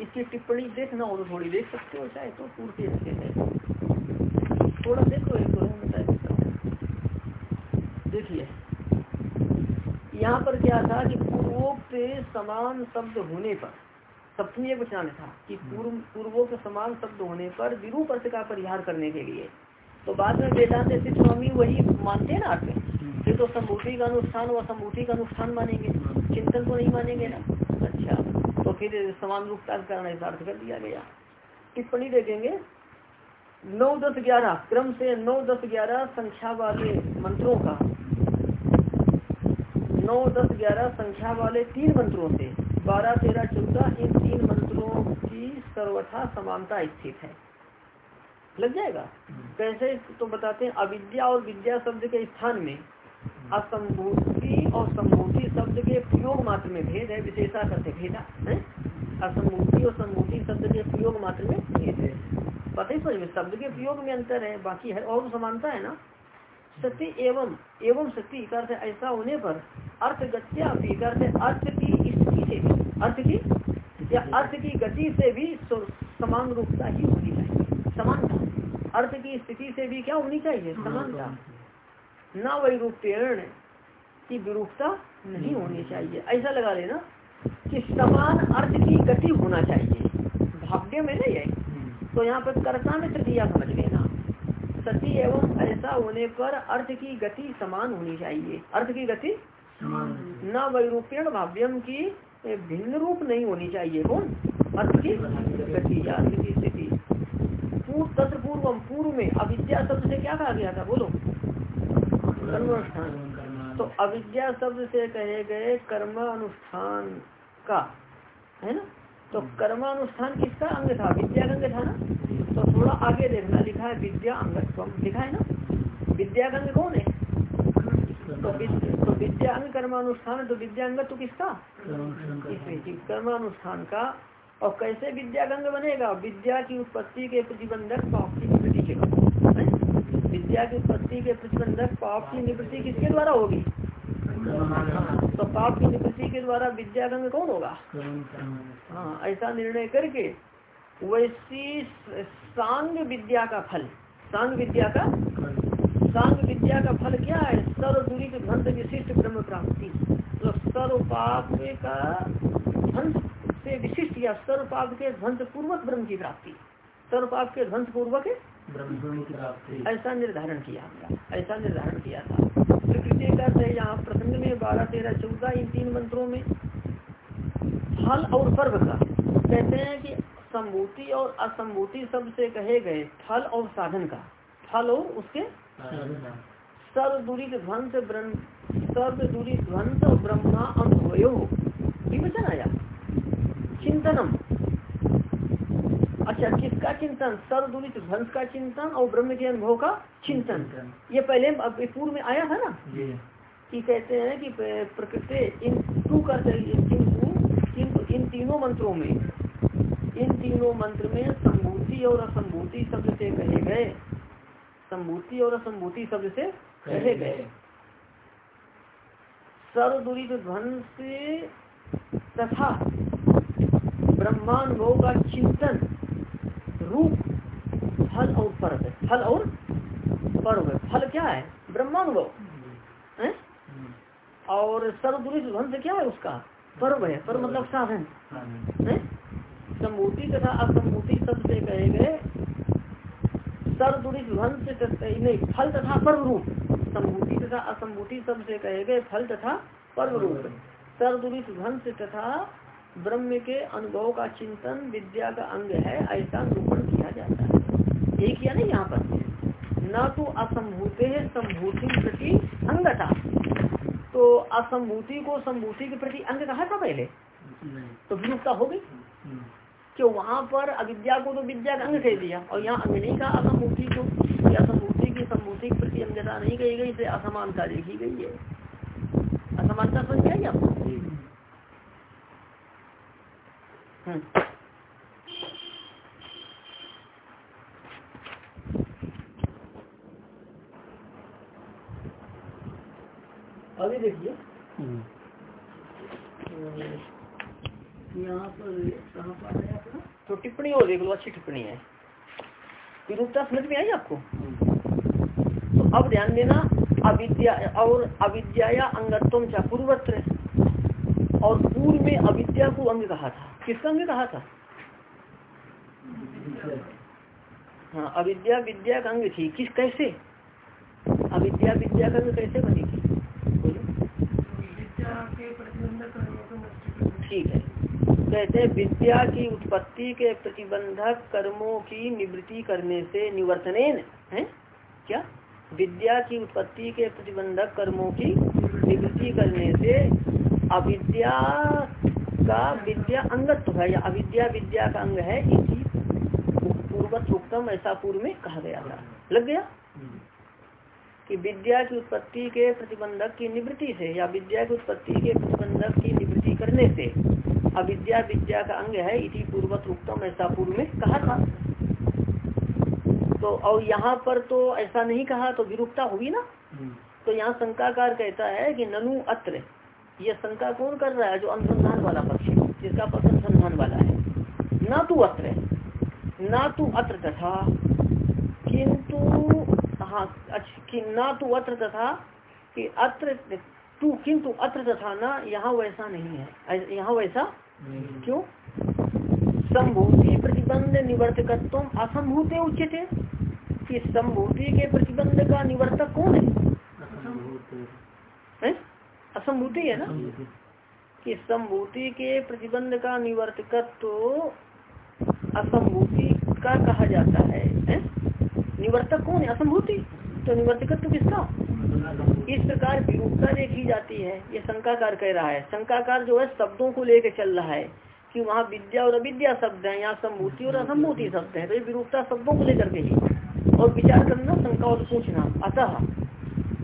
इसकी टिप्पणी देखना तो थोड़ी देख सकते हो, चाहे तो पूर्ति अच्छे है। थोड़ा देखो एक देखिए, यहाँ पर क्या था कि पूर्वोक्त समान शब्द होने पर सप्तमी एक वचन था कि पूर्व के समान शब्द होने पर विरूप अर्थ का परिहार करने के लिए। तो बाद में वेदांत सिद्ध स्वामी वही मानते हैं ना अर्थ फिर तो सम्भूति का अनुष्ठान व सम्भूति का अनुष्ठान मानेंगे। चिंतन को नहीं मानेंगे ना। अच्छा तो फिर समान रूपता का कारण ऐसा अर्थ कर दिया गया। टिप्पणी देखेंगे। नौ दस ग्यारह क्रम से नौ दस ग्यारह संख्या वाले मंत्रों का। नौ दस ग्यारह संख्या वाले तीन मंत्रों से। बारह तेरह चौदह इन तीन मंत्रों की सर्वथा समानता स्थित है। लग जाएगा? कैसे तो बताते हैं अविद्या और विद्या शब्द के स्थान में असंभूति और सम्भूति शब्द के प्रयोग मात्र में भेद है विशेषा करते भेदा है असंभूति और सम्भूति शब्द के प्रयोग मात्र में भेद है। पता ही समझ में शब्द के प्रयोग में अंतर है बाकी है और समानता है ना? सत्य एवं एवं सत्य अर्थ ऐसा होने पर अर्थ गत्या अर्थ की से भी अर्थ की या अर्थ की गति से भी समान रूपता ही होनी चाहिए समानता। अर्थ की स्थिति से भी क्या होनी चाहिए? समानता न वही रूपेण की विरूपता नहीं होनी चाहिए। ऐसा लगा लेना कि समान अर्थ की गति होना चाहिए। भाग्य में नहीं है। तो यहाँ पर कर्ता में तृतीया समझ लेना। सती एवं ऐसा होने पर अर्थ की गति समान होनी चाहिए। अर्थ की गति न वैरूपेण भाव्यम की भिन्न रूप नहीं होनी चाहिए कौन? अर्थ की गति या स्थिति। पूर्व तत्र पूर्व पूर्व में अविद्या शब्द से क्या कहा गया था? बोलो। कर्मानुष्ठान तो अविद्या शब्द से कहे गए कर्म अनुष्ठान का है ना? तो कर्मानुष्ठान किसका अंग था? विद्या अंग था ना? तो थोड़ा आगे देखना लिखा है विद्या अंगत्व लिखा है ना? विद्या अंग कौन है? तो, तो विद्या अंग कर्मानुष्ठान तो विद्यांग तो किसका? कर्मानुष्ठान का। और कैसे विद्या अंग बनेगा? विद्या की उत्पत्ति के प्रतिबंधक पाप की निवृत्ति के विद्या की उत्पत्ति के प्रतिबंधक पाप की निवृत्ति किसके द्वारा होगी? तो पाप की निवृत्ति के द्वारा विद्या का कौन होगा? हाँ ऐसा निर्णय करके वैसी सांग विद्या का फल सांग विद्या का सांग विद्या का फल क्या है? सर्व दूरी के ध्वंस विशिष्ट ब्रह्म प्राप्ति। तो सर्व पाप का ध्वंस से विशिष्ट या सर्व पाप के ध्वंस पूर्वक ब्रह्म की प्राप्ति। सर्व पाप के ध्वंस पूर्वक ऐसा निर्धारण किया ऐसा निर्धारण किया था। प्रकृति का है यहाँ प्रसंग में बारह तेरह चौदह इन तीन मंत्रों में फल और पर्व का। कहते हैं कि संभूति और असंभूति शब्द से कहे गए फल और साधन का। फल और उसके। सर्व दूरी ध्वंस सर्व दूरी ध्वंस ब्रह्मा अनुभवयो। ये वचन आया। चिंतनम। अच्छा किसका चिंतन? सर्व दूरी ध्वंस का चिंतन और ब्रह्म के अनुभव का चिंतन। ये पहले पूर्व में आया था ना? कि कहते हैं कि प्रकृति इन टू करते किंतु इन तीनों मंत्रों में इन तीनों मंत्र में संभूति और असंभूति शब्द से कहे गए। संभूति और असंभूति शब्द से कहे गए। सर्वदुरित ध्वंस तथा ब्रह्मानुभव का चिंतन रूप फल और पर्व। फल और पर्व। फल क्या है? ब्रह्मानुभव। है? और सर्वदुरित ध्वंस क्या है उसका? पर्व है। पर्व मतलब साधन। है। सम्भूति तथा असम्भूति शब्द से कहे गए सर्वदुरित ध्वंस नहीं फल तथा पर्व रूप सम्भूति तथा असम्भूति शब्द से कहे गए फल तथा पर्व रूप सर्वदुरित ध्वंस तथा ब्रह्म के अनुभव का चिंतन विद्या का अंग है ऐसा निरूपण किया जाता है। यही किया नहीं यहाँ पर? न तो असंभूते है संभूति प्रति अंग था तो असंभूति को संभूति के प्रति अंग कहा था पहले? तो विरुपता होगी कि वहाँ पर अविद्या को तो विद्या का अंग कह दिया। और यहाँ अंग नहीं कहा असमूर्ति को, या असमूर्ति की सम्मूर्ति के प्रति अंगता नहीं कही गई, इसे असमानता देखी गई है। असमानता समझ गया आपको। अभी देखिए हम्म। यहाँ पर कहाँ पर है अपना तो टिप्पणी और देख लो अच्छी टिप्पणी है। विरूपता समझ में आई आपको? तो अब ध्यान देना अविद्या और अविद्या या अंगत्व चा पूर्वत्र। और पूर्व में अविद्या को अंग कहा था। किसका अंग कहा था? हाँ अविद्या विद्या का अंग थी। किस कैसे? अविद्या विद्या का अंग कैसे बनेगी? ठीक है। कहते हैं विद्या की उत्पत्ति के प्रतिबंधक कर्मों की निवृत्ति करने से निवर्तन है? क्या? विद्या की उत्पत्ति के प्रतिबंधक कर्मों की निवृत्ति करने से अविद्या का विद्या अंगत्व है, या अविद्या विद्या का अंग है, इसी पूर्वत उत्तम ऐसा पूर्व में कहा गया था। लग गया? कि विद्या की उत्पत्ति के प्रतिबंधक की निवृत्ति से, या विद्या की उत्पत्ति के प्रतिबंधक की निवृत्ति करने से अविद्या विद्या का अंग है इसी पूर्वत उत्तम ऐसा पूर्व में कहा था। तो और यहाँ पर तो ऐसा नहीं कहा तो विरुपता होगी ना? हम्म। तो यहाँ शंकाकार कहता है कि ननु अत्र ये शंका कौन कर रहा है? जो अनुसंधान वाला पक्ष जिसका पक्ष अनुसंधान वाला है। न तो अत्र न तो अत्र तथा किंतु हाँ अच्छा न तो अत्र तथा कि अत्र तू किंतु अत्र तथा ना यहाँ वैसा नहीं है। यहाँ वैसा क्यों? संभूति प्रतिबंध निवर्तकत्व असंभूते उचित है कि संभूति के प्रतिबंध का निवर्तक कौन है? असंभूति। है? ना? कि संभूति के प्रतिबंध का निवर्तकत्व असंभूति का कहा जाता है, है? निवर्तक कौन है? असंभूति। तो निवर्तकत्व किसका? इस प्रकार विरूपता देखी जाती है। ये शंकाकार कह रहा है। शंकाकार जो है, शब्दों को लेकर चल रहा है कि वहाँ विद्या और अविद्या शब्द है यहाँ सम्भूति और असम्भूति शब्द है। तो ये विरूपता शब्दों को लेकर के ही। और विचार करना, शंका और पूछना। अतः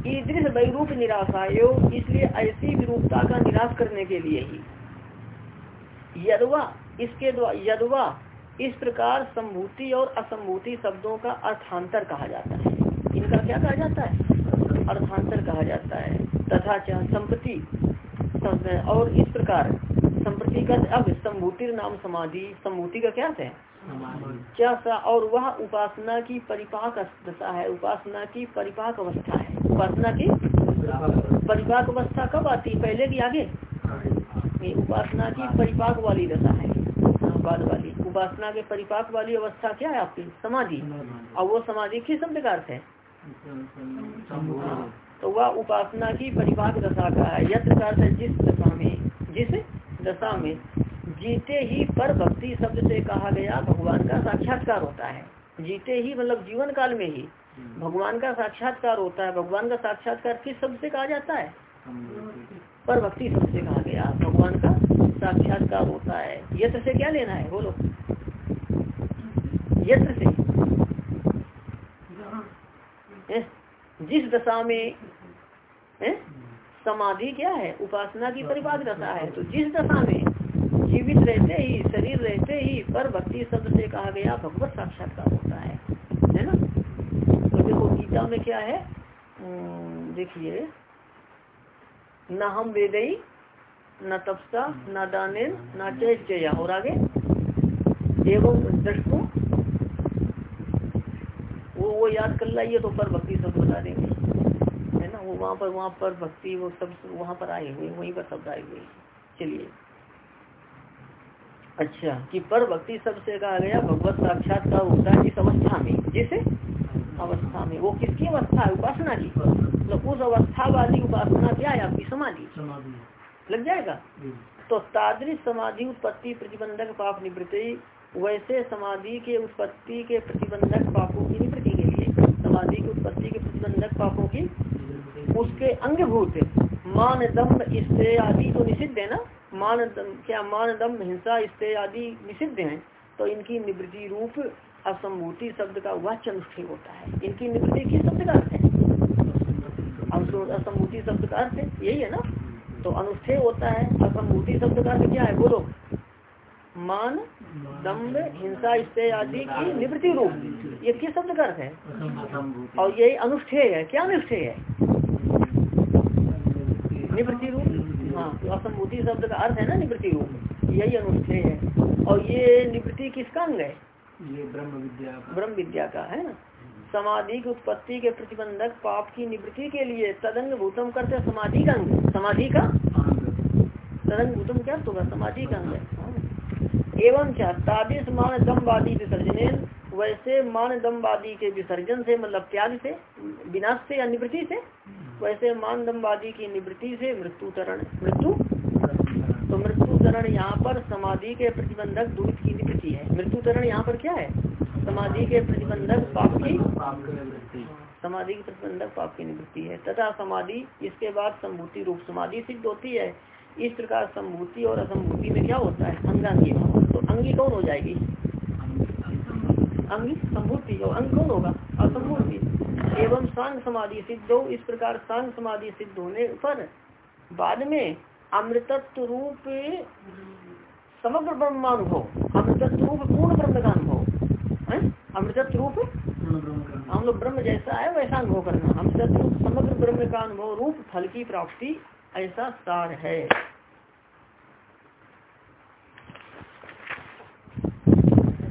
ईदृश वैरूप निराशा योग इसलिए ऐसी विरूपता का निराश करने के लिए ही। यदवा, इसके द्वारा यदवा, इस प्रकार संभूति और असंभूति शब्दों का अर्थांतर कहा जाता है। इनका क्या कहा जाता है? अर्थांतर कहा जाता है तथा क्या संपत्ति और इस प्रकार संप्रति का अब सम्भूति नाम समाधि सम्भूति का क्या है? क्या सा और वह उपासना की परिपाक दशा है उपासना की परिपाक अवस्था है। उपासना की परिपाक अवस्था कब आती है? पहले की आगे? ये उपासना की परिपाक वाली दशा है बाद वाली। उपासना के परिपाक वाली अवस्था क्या है आपकी? समाधि। और वो समाधि किस शब्द का अर्थ है? तो वह उपासना की परिपाक दशा का है। है जिस दशा में जिस दशा में जीते ही पर भक्ति शब्द से कहा गया भगवान का साक्षात्कार होता है। जीते ही मतलब जीवन काल में ही भगवान का साक्षात्कार होता है। भगवान का साक्षात्कार किस शब्द से कहा जाता है? पर भक्ति शब्द से कहा गया। भगवान का साक्षात्कार होता है। यत्र से क्या लेना है? बोलो। यत्र से। जिस दशा में समाधि क्या है? उपासना की परिपाक दशा है। तो जिस दशा में जीवित रहते ही शरीर रहते ही पर भक्ति शब्द से कहा गया भगवत साक्षात्कार होता है। है ना? तो देखो गीता में क्या है? देखिए। न हम वेदई न तपसा न दाने न चैचया और आगे? एवं दृष्टु वो वो याद कर लाइए तो पर भक्ति शब्द बता देंगे। है ना? वो वहाँ पर वहाँ पर भक्ति वो सब वहाँ पर आए हुए वहीं पर शब्द आए हुए। चलिए। अच्छा कि पर भक्ति सबसे कहा गया भगवत साक्षात्कार होता है जिस अवस्था में जिस? अवस्था में। वो किसकी अवस्था है? उपासना की। तो उस अवस्था वाली उपासना क्या है आपकी? समाधि। लग जाएगा? तो तादृश समाधि उत्पत्ति प्रतिबंधक पाप निवृत्ति वैसे समाधि के उत्पत्ति के प्रतिबंधक पापों की निवृत्ति। उत्पत्ति के प्रतिबंधक पापों की उसके अंगभूत मान दम इससे आदि तो निषिद्ध है ना? मान क्या मान दम हिंसा इससे आदि निषिद्ध हैं? तो इनकी निवृत्ति रूप असंभूति शब्द का वाच्य अनुष्ठेय होता है। इनकी निवृत्ति किस शब्द का अर्थ है? असंभूति शब्द का अर्थ यही है ना? तो अनुष्ठेय होता है। असंभूति शब्द का अर्थ क्या है? बोलो। मान दम्भ हिंसा इससे आदि की निवृत्ति रूप। ये किस शब्द का अर्थ है? और यही अनुष्ठेय है क्या अनुष्ठेय है? निवृत्ति रूप? हाँ तो असंभूति शब्द का अर्थ है ना निवृत्ति रूप। यही अनुष्ठेय है। और ये निवृत्ति किसका अंग है? ये ब्रह्म विद्या ब्रह्म विद्या का है ना? समाधि की उत्पत्ति के प्रतिबंधक पाप की निवृत्ति के लिए तदंग भूतम करते समाधि का अंग। समाधि का? तदंग भूतम क्या? होगा समाधि का अंग हाँ। एवं क्या तादिश मान दमवादी विसर्जन वैसे मान दमवादी के विसर्जन से मतलब त्याग से, विनाश से या निवृत्ति से, वैसे मान दमवादी की निवृत्ति से मृत्यु तरण। मृत्यु तो मृत्यु तरण यहाँ पर समाधि के प्रतिबंधक दूत की निवृत्ति है। मृत्यु तरण यहाँ पर क्या है? समाधि के प्रतिबंधक पाप की समाधि की प्रतिबंधक पाप की निवृत्ति है। तथा समाधि, इसके बाद सम्भूति रूप समाधि सिद्ध होती है। इस प्रकार सम्भूति और असम्भूति में क्या होता है? अंगांगी तो अंगी कौन हो जाएगी? अंगी संभूति और अंग कौन होगा? असंभूति एवं सांग समाधि सिद्ध, इस प्रकार सांग समाधि सिद्ध होने पर बाद में अमृतत्व रूप समग्र ब्रह्मानुभव, अमृतत्व रूप पूर्ण ब्रह्म का अनुभव अमृतत्व रूप हम लोग ब्रह्म जैसा है, वैसा अनुभव करना। अमृतत्व रूप समग्र ब्रह्म का अनुभव, रूप, फल की प्राप्ति, ऐसा सार है।